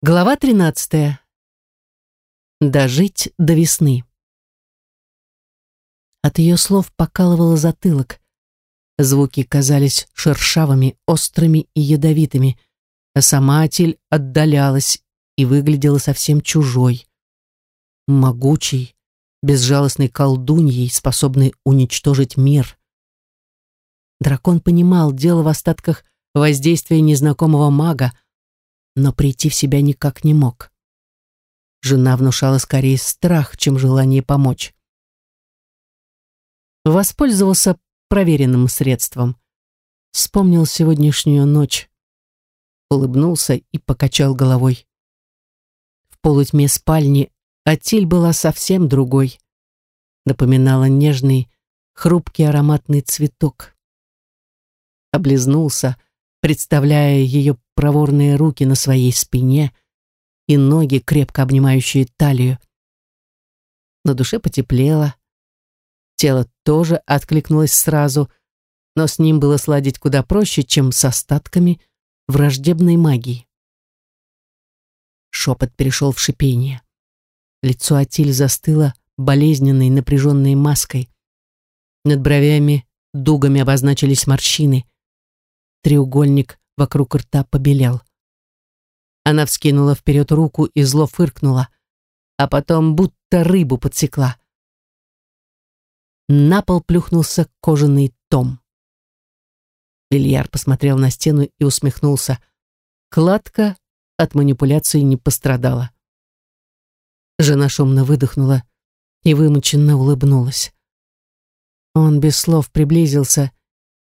Глава 13. Дожить до весны. От ее слов покалывало затылок. Звуки казались шершавыми, острыми и ядовитыми, а сама Атиль отдалялась и выглядела совсем чужой. Могучей, безжалостной колдуньей, способной уничтожить мир. Дракон понимал дело в остатках воздействия незнакомого мага, но прийти в себя никак не мог. Жена внушала скорее страх, чем желание помочь. Воспользовался проверенным средством. Вспомнил сегодняшнюю ночь. Улыбнулся и покачал головой. В полутьме спальни Атиль была совсем другой. Напоминала нежный, хрупкий ароматный цветок. Облизнулся, представляя ее проворные руки на своей спине и ноги, крепко обнимающие талию. На душе потеплело. Тело тоже откликнулось сразу, но с ним было сладить куда проще, чем с остатками враждебной магии. Шепот перешел в шипение. Лицо Атиль застыло болезненной напряженной маской. Над бровями дугами обозначились морщины — Треугольник вокруг рта побелел. Она вскинула вперед руку и зло фыркнула, а потом будто рыбу подсекла. На пол плюхнулся кожаный том. Ильяр посмотрел на стену и усмехнулся. Кладка от манипуляции не пострадала. Жена шумно выдохнула и вымученно улыбнулась. Он без слов приблизился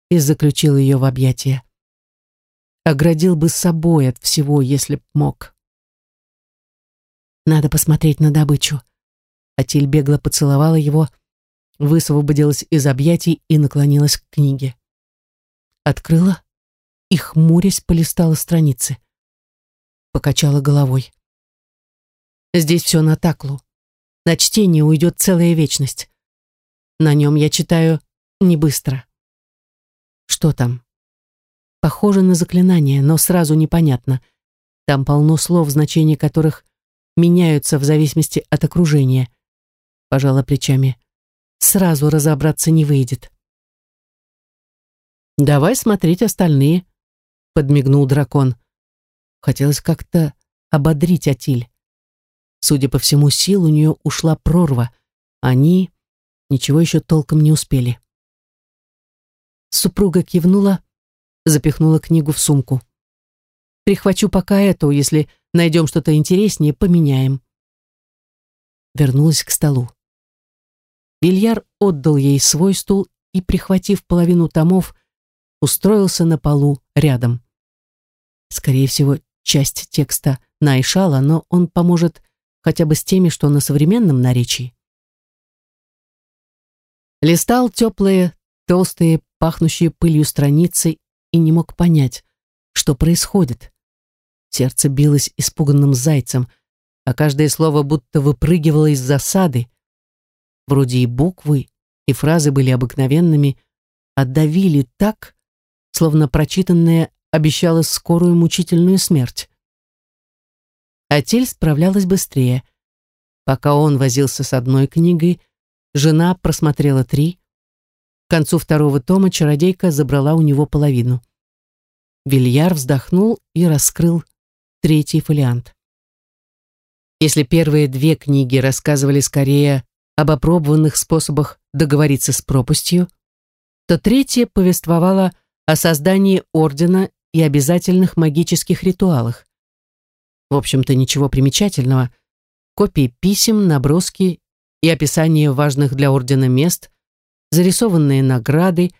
и заключил ее в объятия оградил бы собой от всего, если б мог. Надо посмотреть на добычу. Атиль бегло поцеловала его, высвободилась из объятий и наклонилась к книге. Открыла и, хмурясь, полистала страницы. Покачала головой. Здесь все на таклу. На чтение уйдет целая вечность. На нем я читаю не быстро. Что там? Похоже на заклинание, но сразу непонятно. Там полно слов, значения которых меняются в зависимости от окружения. Пожала плечами. Сразу разобраться не выйдет. «Давай смотреть остальные», — подмигнул дракон. Хотелось как-то ободрить Атиль. Судя по всему, сил у нее ушла прорва. Они ничего еще толком не успели. Супруга кивнула, запихнула книгу в сумку. Прихвачу пока эту, если найдем что-то интереснее, поменяем. Вернулась к столу. Бильяр отдал ей свой стул и, прихватив половину томов, устроился на полу рядом. Скорее всего, часть текста Найшала, но он поможет хотя бы с теми, что на современном наречии. Листал теплые, толстые, пахнущие пылью страницы и не мог понять, что происходит. Сердце билось испуганным зайцем, а каждое слово будто выпрыгивало из засады. Вроде и буквы, и фразы были обыкновенными, а давили так, словно прочитанное обещало скорую мучительную смерть. Атель справлялась быстрее. Пока он возился с одной книгой, жена просмотрела три, к концу второго тома чародейка забрала у него половину. Вильяр вздохнул и раскрыл третий фолиант. Если первые две книги рассказывали скорее об опробованных способах договориться с пропастью, то третья повествовала о создании ордена и обязательных магических ритуалах. В общем-то, ничего примечательного. Копии писем, наброски и описание важных для ордена мест, зарисованные награды,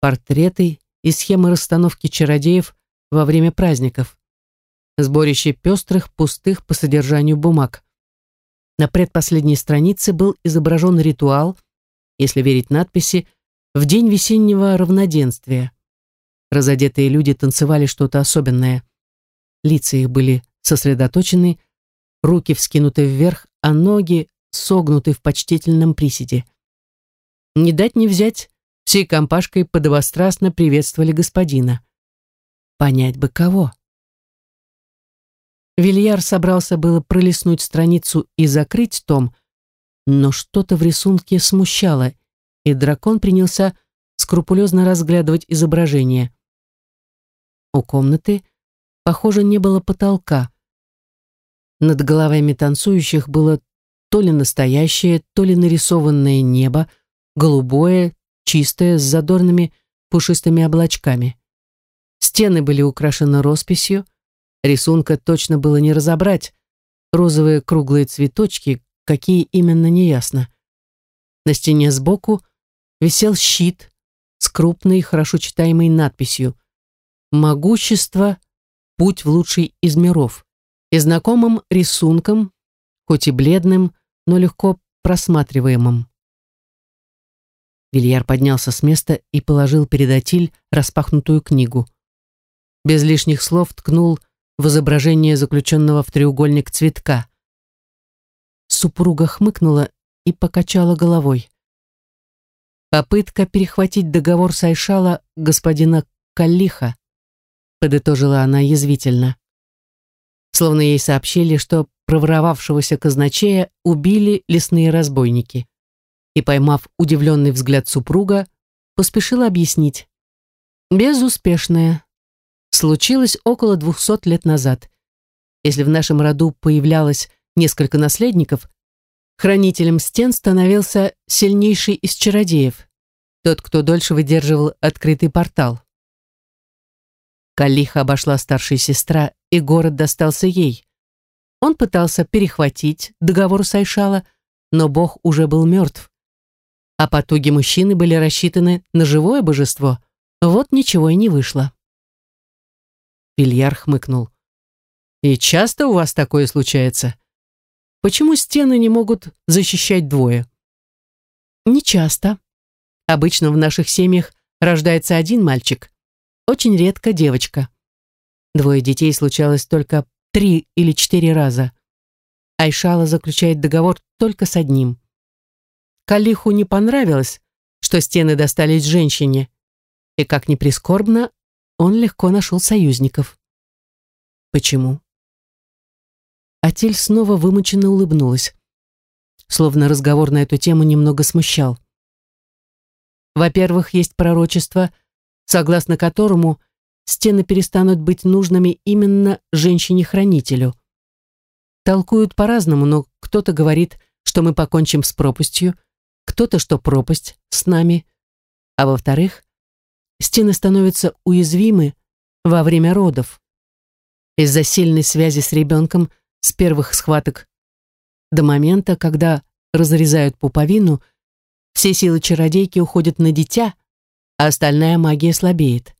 портреты и схемы расстановки чародеев во время праздников. Сборище пестрых, пустых по содержанию бумаг. На предпоследней странице был изображен ритуал, если верить надписи, в день весеннего равноденствия. Разодетые люди танцевали что-то особенное. Лица их были сосредоточены, руки вскинуты вверх, а ноги согнуты в почтительном приседе. Не дать не взять, всей компашкой подобострастно приветствовали господина. Понять бы кого. Вильяр собрался было пролистнуть страницу и закрыть том, но что-то в рисунке смущало, и дракон принялся скрупулезно разглядывать изображение. У комнаты, похоже, не было потолка. Над головами танцующих было то ли настоящее, то ли нарисованное небо, голубое, чистое, с задорными пушистыми облачками. Стены были украшены росписью, рисунка точно было не разобрать, розовые круглые цветочки, какие именно неясно. На стене сбоку висел щит с крупной, хорошо читаемой надписью «Могущество. Путь в лучший из миров» и знакомым рисунком, хоть и бледным, но легко просматриваемым. Вильяр поднялся с места и положил перед Атиль распахнутую книгу. Без лишних слов ткнул в изображение заключенного в треугольник цветка. Супруга хмыкнула и покачала головой. Попытка перехватить договор Сайшала господина Каллиха, подытожила она язвительно. Словно ей сообщили, что проворовавшегося казначея убили лесные разбойники. И, поймав удивленный взгляд супруга, поспешила объяснить. Безуспешная. Случилось около двухсот лет назад. Если в нашем роду появлялось несколько наследников, хранителем стен становился сильнейший из чародеев, тот, кто дольше выдерживал открытый портал. Калиха обошла старшая сестра, и город достался ей. Он пытался перехватить договор Сайшала, но бог уже был мертв. А потуги мужчины были рассчитаны на живое божество. Вот ничего и не вышло. Вильяр хмыкнул. «И часто у вас такое случается? Почему стены не могут защищать двое?» «Не часто. Обычно в наших семьях рождается один мальчик. Очень редко девочка. Двое детей случалось только три или четыре раза. Айшала заключает договор только с одним. Калиху не понравилось, что стены достались женщине, и, как ни прискорбно, он легко нашел союзников. Почему? Атель снова вымученно улыбнулась, словно разговор на эту тему немного смущал. Во-первых, есть пророчество, согласно которому – стены перестанут быть нужными именно женщине-хранителю. Толкуют по-разному, но кто-то говорит, что мы покончим с пропастью, кто-то, что пропасть с нами, а во-вторых, стены становятся уязвимы во время родов. Из-за сильной связи с ребенком с первых схваток до момента, когда разрезают пуповину, все силы чародейки уходят на дитя, а остальная магия слабеет.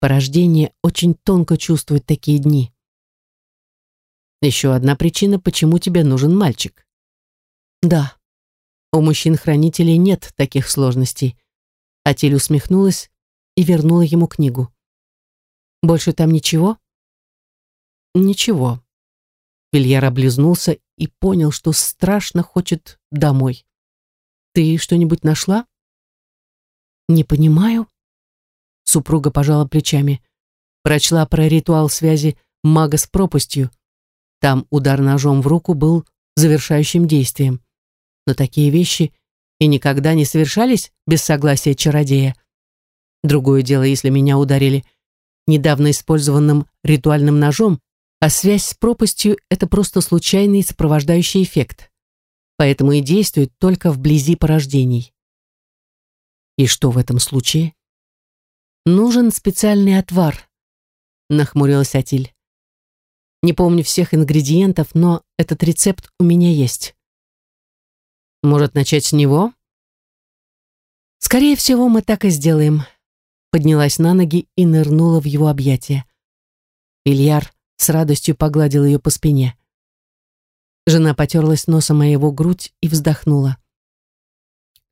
Порождение очень тонко чувствует такие дни. Еще одна причина, почему тебе нужен мальчик. Да, у мужчин-хранителей нет таких сложностей. Атиль усмехнулась и вернула ему книгу. Больше там ничего? Ничего. Вильяр облизнулся и понял, что страшно хочет домой. Ты что-нибудь нашла? Не понимаю. Супруга пожала плечами. Прочла про ритуал связи мага с пропастью. Там удар ножом в руку был завершающим действием. Но такие вещи и никогда не совершались без согласия чародея. Другое дело, если меня ударили недавно использованным ритуальным ножом, а связь с пропастью — это просто случайный сопровождающий эффект. Поэтому и действует только вблизи порождений. И что в этом случае? Нужен специальный отвар, нахмурилась Атиль. Не помню всех ингредиентов, но этот рецепт у меня есть. Может, начать с него? Скорее всего, мы так и сделаем. Поднялась на ноги и нырнула в его объятия. Ильяр с радостью погладил ее по спине. Жена потерлась носом о его грудь и вздохнула.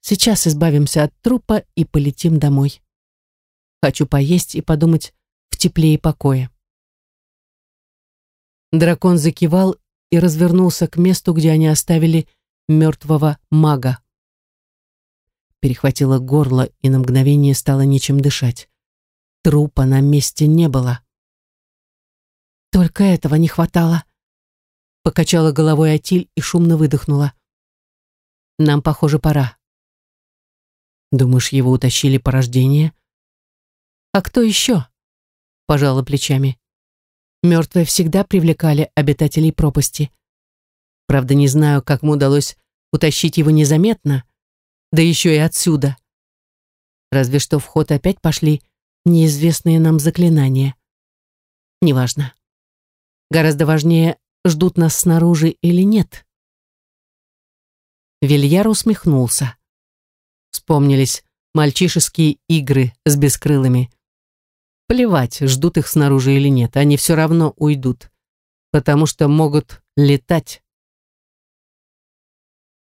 Сейчас избавимся от трупа и полетим домой. Хочу поесть и подумать в тепле и покое. Дракон закивал и развернулся к месту, где они оставили мертвого мага. Перехватило горло, и на мгновение стало нечем дышать. Трупа на месте не было. Только этого не хватало. Покачала головой Атиль и шумно выдохнула. Нам, похоже, пора. Думаешь, его утащили по рождению? А кто еще? Пожала плечами. Мертвые всегда привлекали обитателей пропасти. Правда, не знаю, как ему удалось утащить его незаметно, да еще и отсюда. Разве что в ход опять пошли неизвестные нам заклинания. Неважно. Гораздо важнее, ждут нас снаружи или нет. Вильяр усмехнулся. Вспомнились мальчишеские игры с бескрылыми. Плевать, ждут их снаружи или нет, они все равно уйдут, потому что могут летать.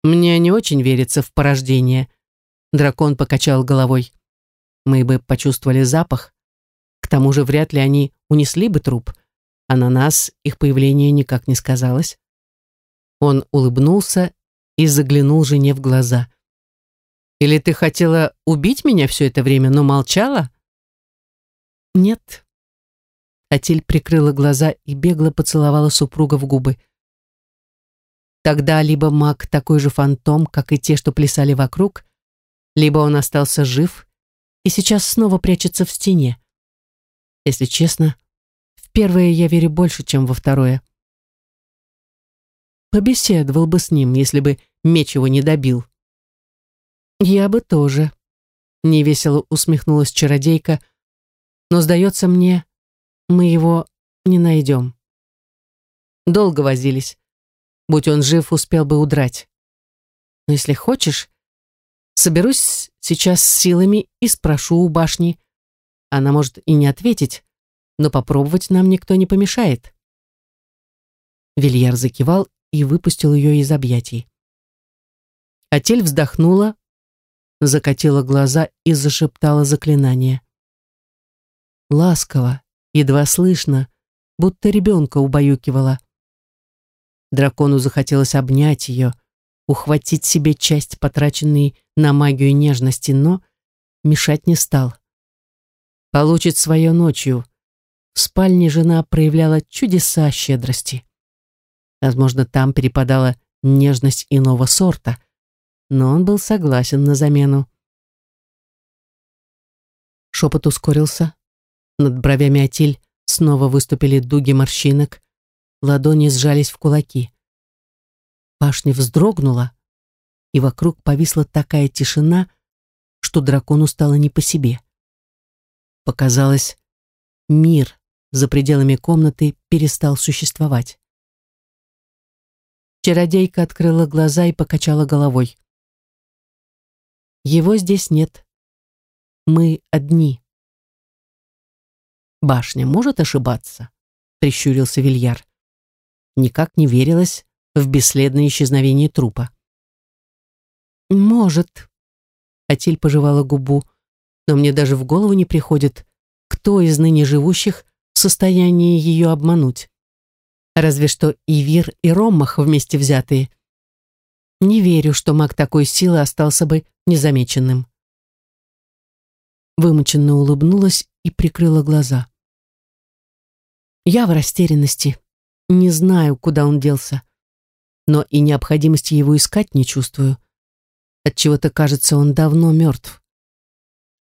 Мне не очень верится в порождение. Дракон покачал головой. Мы бы почувствовали запах. К тому же вряд ли они унесли бы труп, а на нас их появление никак не сказалось. Он улыбнулся и заглянул жене в глаза. «Или ты хотела убить меня все это время, но молчала?» «Нет». Атиль прикрыла глаза и бегло поцеловала супруга в губы. Тогда либо маг такой же фантом, как и те, что плясали вокруг, либо он остался жив и сейчас снова прячется в стене. Если честно, в первое я верю больше, чем во второе. Побеседовал бы с ним, если бы меч его не добил. Я бы тоже. Невесело усмехнулась чародейка, но, сдается мне, мы его не найдем. Долго возились. Будь он жив, успел бы удрать. Но если хочешь, соберусь сейчас с силами и спрошу у башни. Она может и не ответить, но попробовать нам никто не помешает. Вильяр закивал и выпустил ее из объятий. Атель вздохнула, закатила глаза и зашептала заклинание. Ласково, едва слышно, будто ребенка убаюкивала. Дракону захотелось обнять ее, ухватить себе часть, потраченной на магию нежности, но мешать не стал. Получит свое ночью. В спальне жена проявляла чудеса щедрости. Возможно, там перепадала нежность иного сорта, но он был согласен на замену. Шепот ускорился. Над бровями Атиль снова выступили дуги морщинок, ладони сжались в кулаки. Башня вздрогнула, и вокруг повисла такая тишина, что дракону стало не по себе. Показалось, мир за пределами комнаты перестал существовать. Чародейка открыла глаза и покачала головой. Его здесь нет. Мы одни. Башня может ошибаться? Прищурился Вильяр никак не верилось в бесследное исчезновение трупа. «Может», — Атиль пожевала губу, «но мне даже в голову не приходит, кто из ныне живущих в состоянии ее обмануть. Разве что Ивир и Роммах вместе взятые. Не верю, что маг такой силы остался бы незамеченным». Вымученно улыбнулась и прикрыла глаза. «Я в растерянности», не знаю, куда он делся. Но и необходимости его искать не чувствую. Отчего-то кажется, он давно мертв.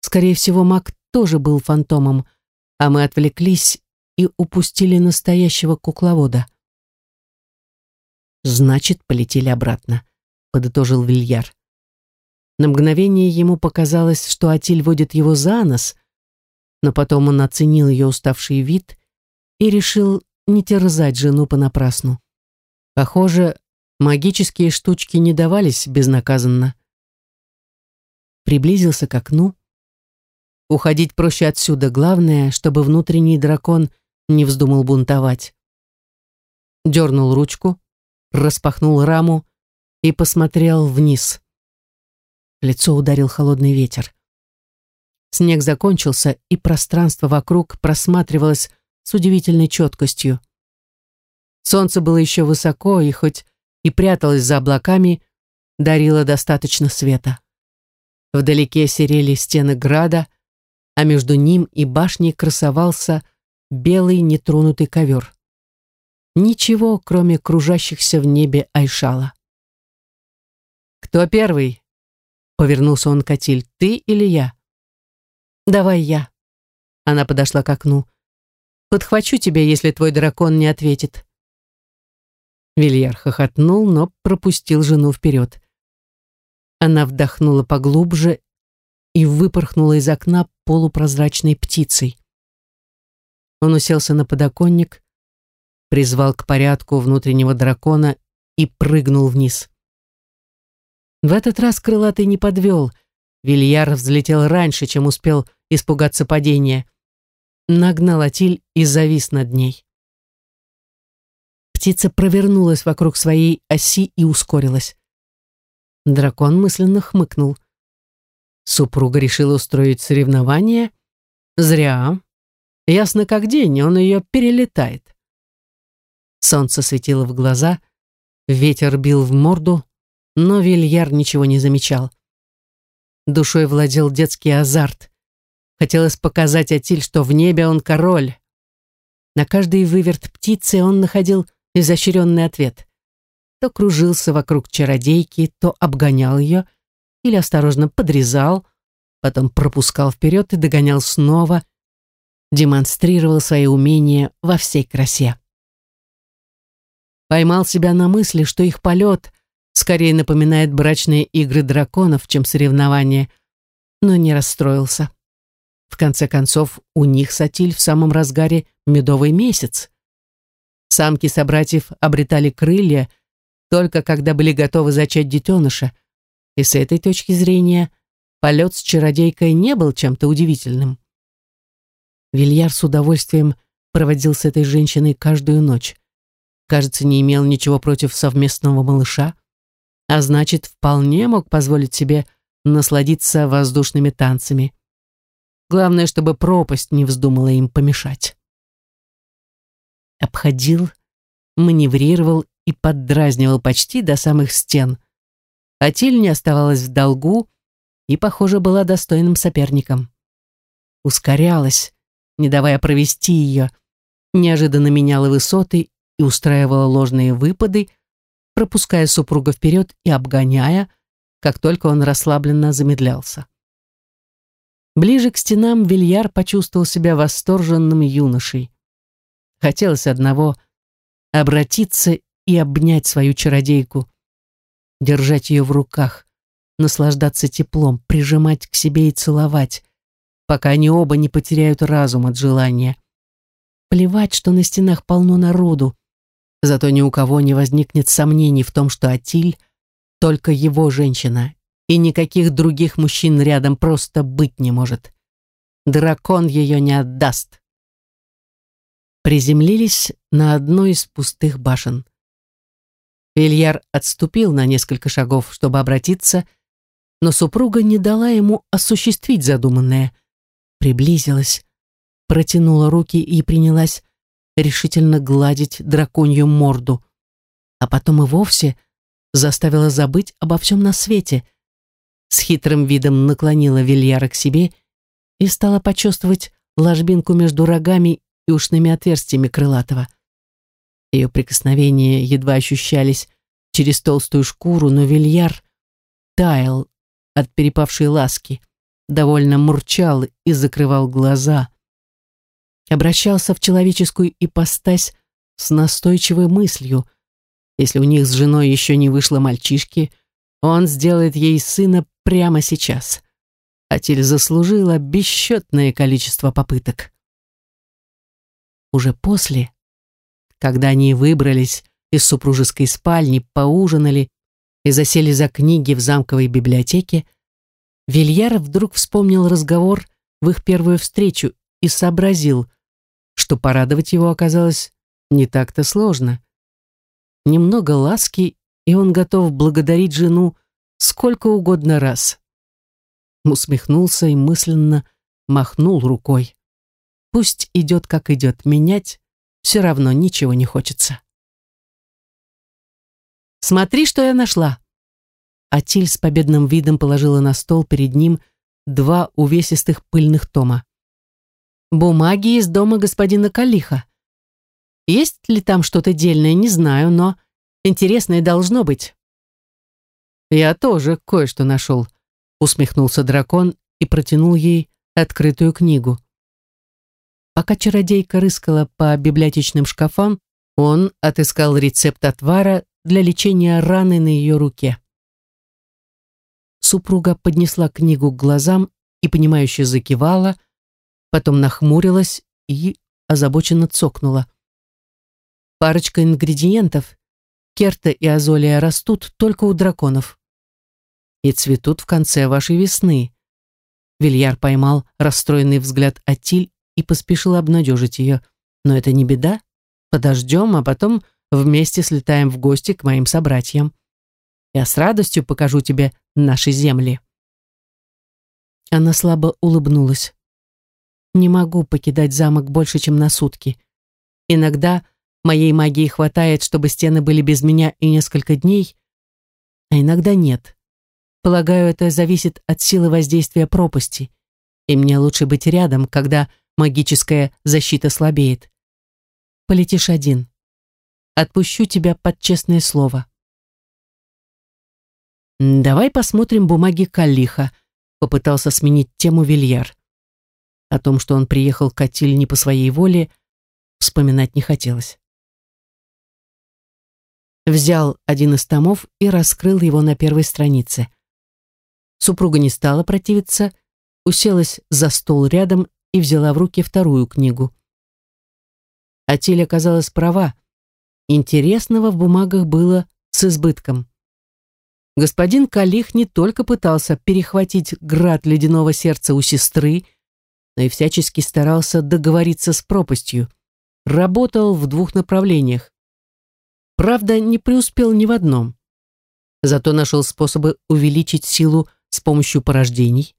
Скорее всего, маг тоже был фантомом, а мы отвлеклись и упустили настоящего кукловода. «Значит, полетели обратно», — подытожил Вильяр. На мгновение ему показалось, что Атиль водит его за нос, но потом он оценил ее уставший вид и решил не терзать жену понапрасну. Похоже, магические штучки не давались безнаказанно. Приблизился к окну. Уходить проще отсюда. Главное, чтобы внутренний дракон не вздумал бунтовать. Дернул ручку, распахнул раму и посмотрел вниз. Лицо ударил холодный ветер. Снег закончился, и пространство вокруг просматривалось с удивительной четкостью. Солнце было еще высоко, и хоть и пряталось за облаками, дарило достаточно света. Вдалеке серели стены града, а между ним и башней красовался белый нетронутый ковер. Ничего, кроме кружащихся в небе Айшала. «Кто первый?» — повернулся он к Атиль. «Ты или я?» «Давай я». Она подошла к окну. «Подхвачу тебя, если твой дракон не ответит». Вильяр хохотнул, но пропустил жену вперед. Она вдохнула поглубже и выпорхнула из окна полупрозрачной птицей. Он уселся на подоконник, призвал к порядку внутреннего дракона и прыгнул вниз. В этот раз крылатый не подвел. Вильяр взлетел раньше, чем успел испугаться падения. Нагнал Атиль и завис над ней. Птица провернулась вокруг своей оси и ускорилась. Дракон мысленно хмыкнул. Супруга решила устроить соревнование. Зря. Ясно как день, он ее перелетает. Солнце светило в глаза, ветер бил в морду, но Вильяр ничего не замечал. Душой владел детский азарт. Хотелось показать Атиль, что в небе он король. На каждый выверт птицы он находил изощренный ответ. То кружился вокруг чародейки, то обгонял ее или осторожно подрезал, потом пропускал вперед и догонял снова, демонстрировал свои умения во всей красе. Поймал себя на мысли, что их полет скорее напоминает брачные игры драконов, чем соревнования, но не расстроился. В конце концов, у них сатиль в самом разгаре медовый месяц. Самки собратьев обретали крылья только когда были готовы зачать детеныша, и с этой точки зрения полет с чародейкой не был чем-то удивительным. Вильяр с удовольствием проводил с этой женщиной каждую ночь. Кажется, не имел ничего против совместного малыша, а значит, вполне мог позволить себе насладиться воздушными танцами. Главное, чтобы пропасть не вздумала им помешать. Обходил, маневрировал и поддразнивал почти до самых стен. Атиль не оставалась в долгу и, похоже, была достойным соперником. Ускорялась, не давая провести ее, неожиданно меняла высоты и устраивала ложные выпады, пропуская супруга вперед и обгоняя, как только он расслабленно замедлялся. Ближе к стенам Вильяр почувствовал себя восторженным юношей. Хотелось одного — обратиться и обнять свою чародейку, держать ее в руках, наслаждаться теплом, прижимать к себе и целовать, пока они оба не потеряют разум от желания. Плевать, что на стенах полно народу, Зато ни у кого не возникнет сомнений в том, что Атиль — только его женщина, и никаких других мужчин рядом просто быть не может. Дракон ее не отдаст. Приземлились на одной из пустых башен. Ильяр отступил на несколько шагов, чтобы обратиться, но супруга не дала ему осуществить задуманное. Приблизилась, протянула руки и принялась решительно гладить драконью морду, а потом и вовсе заставила забыть обо всем на свете. С хитрым видом наклонила Вильяра к себе и стала почувствовать ложбинку между рогами и ушными отверстиями крылатого. Ее прикосновения едва ощущались через толстую шкуру, но Вильяр таял от перепавшей ласки, довольно мурчал и закрывал глаза обращался в человеческую ипостась с настойчивой мыслью. Если у них с женой еще не вышло мальчишки, он сделает ей сына прямо сейчас. Атиль заслужила бесчетное количество попыток. Уже после, когда они выбрались из супружеской спальни, поужинали и засели за книги в замковой библиотеке, Вильяр вдруг вспомнил разговор в их первую встречу и сообразил, что порадовать его оказалось не так-то сложно. Немного ласки, и он готов благодарить жену сколько угодно раз. Усмехнулся и мысленно махнул рукой. Пусть идет, как идет, менять все равно ничего не хочется. «Смотри, что я нашла!» Атиль с победным видом положила на стол перед ним два увесистых пыльных тома бумаги из дома господина Калиха. Есть ли там что-то дельное, не знаю, но интересное должно быть. Я тоже кое-что нашел, усмехнулся дракон и протянул ей открытую книгу. Пока чародейка рыскала по библиотечным шкафам, он отыскал рецепт отвара для лечения раны на ее руке. Супруга поднесла книгу к глазам и, понимающе закивала, потом нахмурилась и озабоченно цокнула. Парочка ингредиентов. Керта и азолия растут только у драконов. И цветут в конце вашей весны. Вильяр поймал расстроенный взгляд Атиль и поспешил обнадежить ее. Но это не беда. Подождем, а потом вместе слетаем в гости к моим собратьям. Я с радостью покажу тебе наши земли. Она слабо улыбнулась. Не могу покидать замок больше, чем на сутки. Иногда моей магии хватает, чтобы стены были без меня и несколько дней, а иногда нет. Полагаю, это зависит от силы воздействия пропасти, и мне лучше быть рядом, когда магическая защита слабеет. Полетишь один. Отпущу тебя под честное слово. «Давай посмотрим бумаги Калиха», — попытался сменить тему Вильяр. О том, что он приехал к Атиль не по своей воле, вспоминать не хотелось. Взял один из томов и раскрыл его на первой странице. Супруга не стала противиться, уселась за стол рядом и взяла в руки вторую книгу. Атиль оказалась права. Интересного в бумагах было с избытком. Господин Калих не только пытался перехватить град ледяного сердца у сестры, но и всячески старался договориться с пропастью. Работал в двух направлениях. Правда, не преуспел ни в одном. Зато нашел способы увеличить силу с помощью порождений.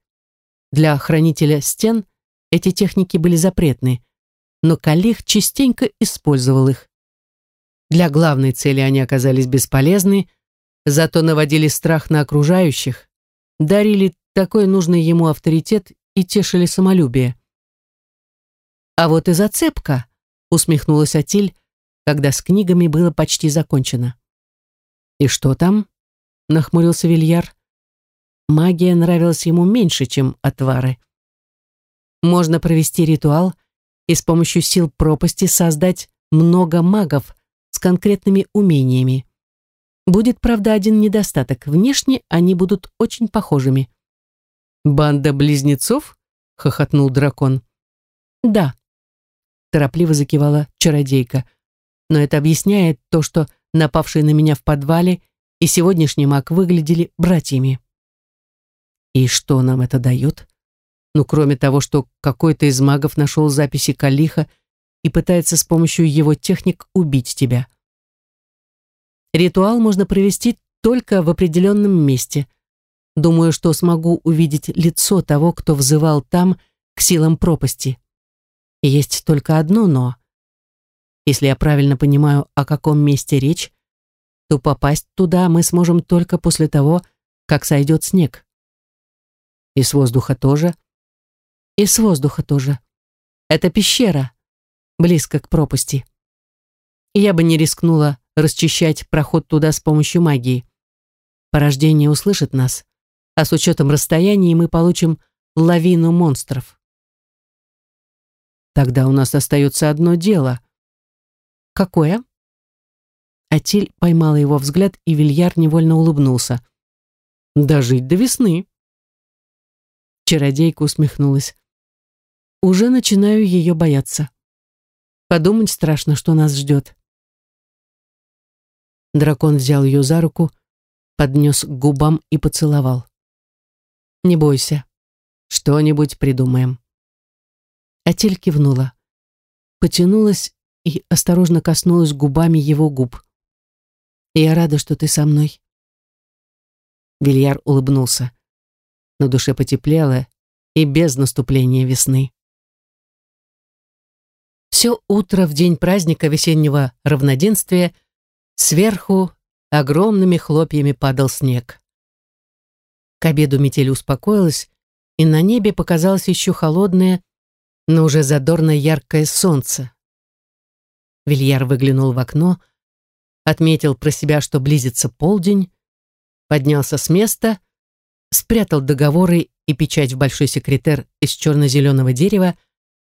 Для хранителя стен эти техники были запретны, но Калих частенько использовал их. Для главной цели они оказались бесполезны, зато наводили страх на окружающих, дарили такой нужный ему авторитет и тешили самолюбие. «А вот и зацепка», — усмехнулась Атиль, когда с книгами было почти закончено. «И что там?» — нахмурился Вильяр. Магия нравилась ему меньше, чем отвары. Можно провести ритуал и с помощью сил пропасти создать много магов с конкретными умениями. Будет, правда, один недостаток. Внешне они будут очень похожими. «Банда близнецов?» — хохотнул дракон. «Да», — торопливо закивала чародейка. «Но это объясняет то, что напавшие на меня в подвале и сегодняшний маг выглядели братьями». «И что нам это дает?» Ну, кроме того, что какой-то из магов нашел записи Калиха и пытается с помощью его техник убить тебя. Ритуал можно провести только в определенном месте — Думаю, что смогу увидеть лицо того, кто взывал там к силам пропасти. Есть только одно «но». Если я правильно понимаю, о каком месте речь, то попасть туда мы сможем только после того, как сойдет снег. И с воздуха тоже. И с воздуха тоже. Это пещера, близко к пропасти. Я бы не рискнула расчищать проход туда с помощью магии. Порождение услышит нас, а с учетом расстояния мы получим лавину монстров. Тогда у нас остается одно дело. Какое? Атиль поймала его взгляд, и Вильяр невольно улыбнулся. Дожить до весны. Чародейка усмехнулась. Уже начинаю ее бояться. Подумать страшно, что нас ждет. Дракон взял ее за руку, поднес к губам и поцеловал. Не бойся. Что-нибудь придумаем. Атель кивнула. Потянулась и осторожно коснулась губами его губ. «Я рада, что ты со мной». Вильяр улыбнулся. На душе потеплело и без наступления весны. Все утро в день праздника весеннего равноденствия сверху огромными хлопьями падал снег. К обеду метель успокоилась, и на небе показалось еще холодное, но уже задорно яркое солнце. Вильяр выглянул в окно, отметил про себя, что близится полдень, поднялся с места, спрятал договоры и печать в большой секретер из черно-зеленого дерева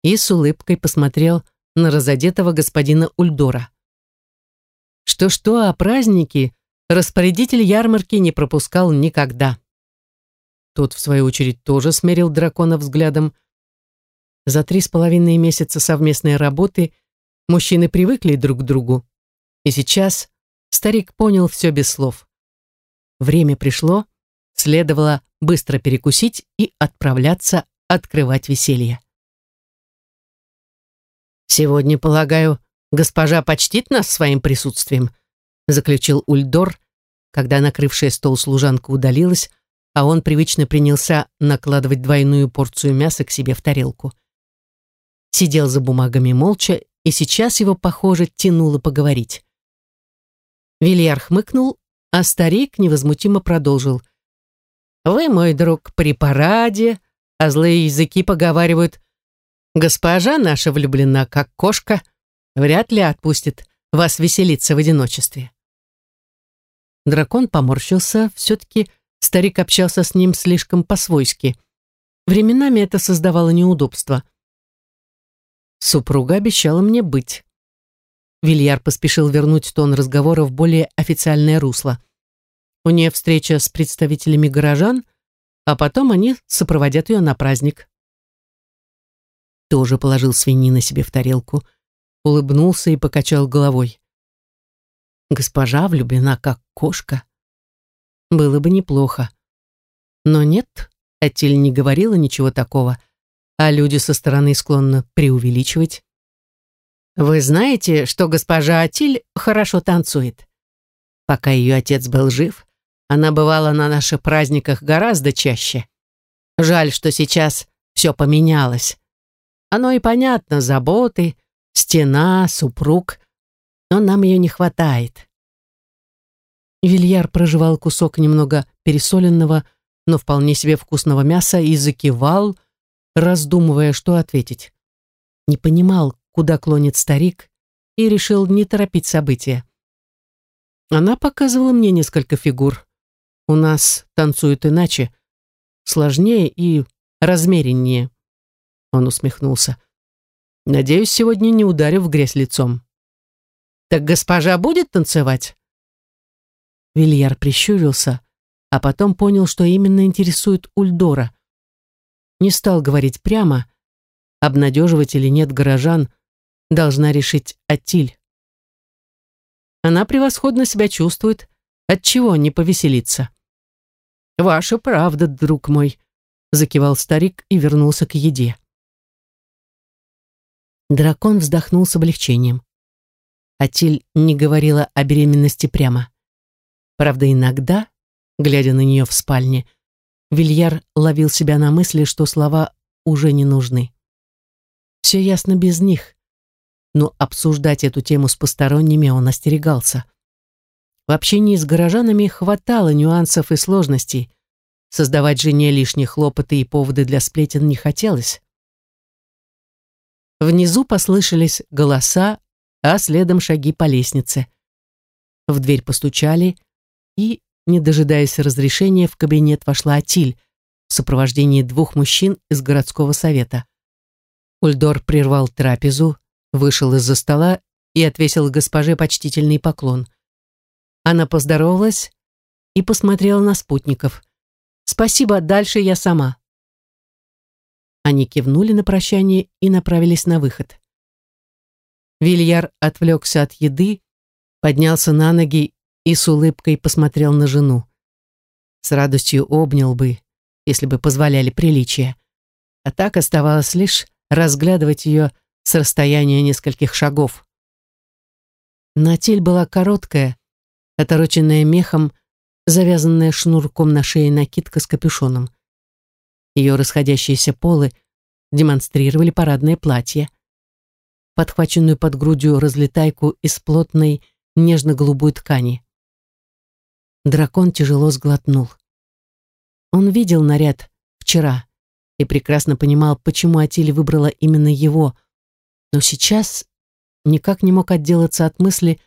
и с улыбкой посмотрел на разодетого господина Ульдора. Что-что, а праздники распорядитель ярмарки не пропускал никогда. Тот, в свою очередь, тоже смерил дракона взглядом. За три с половиной месяца совместной работы мужчины привыкли друг к другу. И сейчас старик понял все без слов. Время пришло, следовало быстро перекусить и отправляться открывать веселье. «Сегодня, полагаю, госпожа почтит нас своим присутствием», заключил Ульдор, когда накрывшая стол служанка удалилась, а он привычно принялся накладывать двойную порцию мяса к себе в тарелку. Сидел за бумагами молча, и сейчас его, похоже, тянуло поговорить. Вильяр хмыкнул, а старик невозмутимо продолжил. «Вы, мой друг, при параде, а злые языки поговаривают, госпожа наша влюблена, как кошка, вряд ли отпустит вас веселиться в одиночестве». Дракон поморщился, все-таки старик общался с ним слишком по-свойски. Временами это создавало неудобства. Супруга обещала мне быть. Вильяр поспешил вернуть тон разговора в более официальное русло. У нее встреча с представителями горожан, а потом они сопроводят ее на праздник. Тоже положил свинина себе в тарелку, улыбнулся и покачал головой. Госпожа влюблена как кошка. Было бы неплохо. Но нет, Атиль не говорила ничего такого, а люди со стороны склонны преувеличивать. Вы знаете, что госпожа Атиль хорошо танцует? Пока ее отец был жив, она бывала на наших праздниках гораздо чаще. Жаль, что сейчас все поменялось. Оно и понятно, заботы, стена, супруг, но нам ее не хватает. Вильяр прожевал кусок немного пересоленного, но вполне себе вкусного мяса и закивал, раздумывая, что ответить. Не понимал, куда клонит старик, и решил не торопить события. Она показывала мне несколько фигур. У нас танцуют иначе, сложнее и размереннее. Он усмехнулся. Надеюсь, сегодня не ударю в грязь лицом. Так госпожа будет танцевать? Вильяр прищурился, а потом понял, что именно интересует Ульдора. Не стал говорить прямо, обнадеживать или нет горожан, должна решить Атиль. Она превосходно себя чувствует, отчего не повеселиться. «Ваша правда, друг мой», — закивал старик и вернулся к еде. Дракон вздохнул с облегчением. Атиль не говорила о беременности прямо. Правда, иногда, глядя на нее в спальне, Вильяр ловил себя на мысли, что слова уже не нужны. Все ясно без них но обсуждать эту тему с посторонними он остерегался. В общении с горожанами хватало нюансов и сложностей. Создавать жене лишние хлопоты и поводы для сплетен не хотелось. Внизу послышались голоса, а следом шаги по лестнице. В дверь постучали, и, не дожидаясь разрешения, в кабинет вошла Атиль в сопровождении двух мужчин из городского совета. Ульдор прервал трапезу, вышел из-за стола и отвесил госпоже почтительный поклон. Она поздоровалась и посмотрела на спутников. «Спасибо, дальше я сама». Они кивнули на прощание и направились на выход. Вильяр отвлекся от еды, поднялся на ноги и с улыбкой посмотрел на жену. С радостью обнял бы, если бы позволяли приличия. А так оставалось лишь разглядывать ее с расстояния нескольких шагов. Натель была короткая, отороченная мехом, завязанная шнурком на шее накидка с капюшоном. Ее расходящиеся полы демонстрировали парадное платье, подхваченную под грудью разлетайку из плотной нежно-голубой ткани. Дракон тяжело сглотнул. Он видел наряд вчера и прекрасно понимал, почему Атиль выбрала именно его — но сейчас никак не мог отделаться от мысли,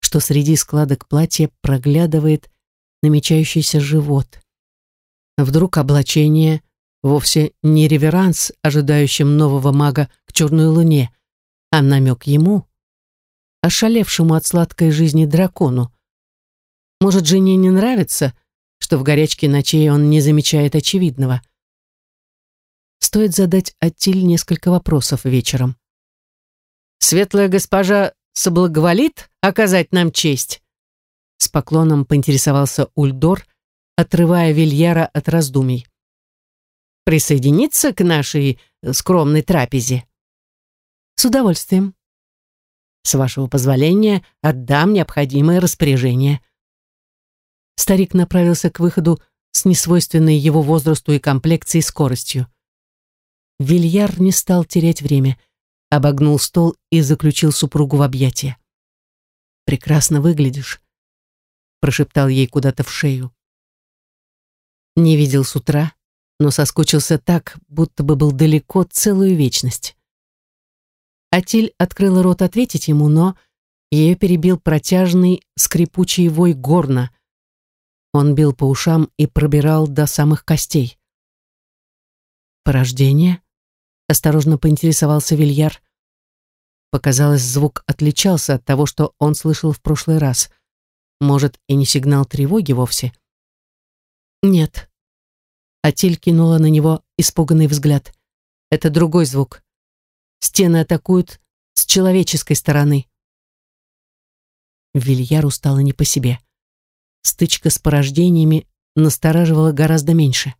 что среди складок платья проглядывает намечающийся живот. Вдруг облачение вовсе не реверанс, ожидающим нового мага к черной луне, а намек ему, ошалевшему от сладкой жизни дракону. Может, жене не нравится, что в горячке ночей он не замечает очевидного. Стоит задать Аттиль несколько вопросов вечером. «Светлая госпожа соблаговолит оказать нам честь?» С поклоном поинтересовался Ульдор, отрывая Вильяра от раздумий. «Присоединиться к нашей скромной трапезе?» «С удовольствием», с вашего позволения отдам необходимое распоряжение. Старик направился к выходу с несвойственной его возрасту и комплекцией скоростью. Вильяр не стал терять время, обогнул стол и заключил супругу в объятия. «Прекрасно выглядишь», — прошептал ей куда-то в шею. Не видел с утра, но соскучился так, будто бы был далеко целую вечность. Атиль открыла рот ответить ему, но ее перебил протяжный скрипучий вой горна. Он бил по ушам и пробирал до самых костей. «Порождение?» — осторожно поинтересовался Вильяр. Показалось, звук отличался от того, что он слышал в прошлый раз. Может, и не сигнал тревоги вовсе? «Нет». Атиль кинула на него испуганный взгляд. «Это другой звук. Стены атакуют с человеческой стороны. Вильяру стало не по себе. Стычка с порождениями настораживала гораздо меньше.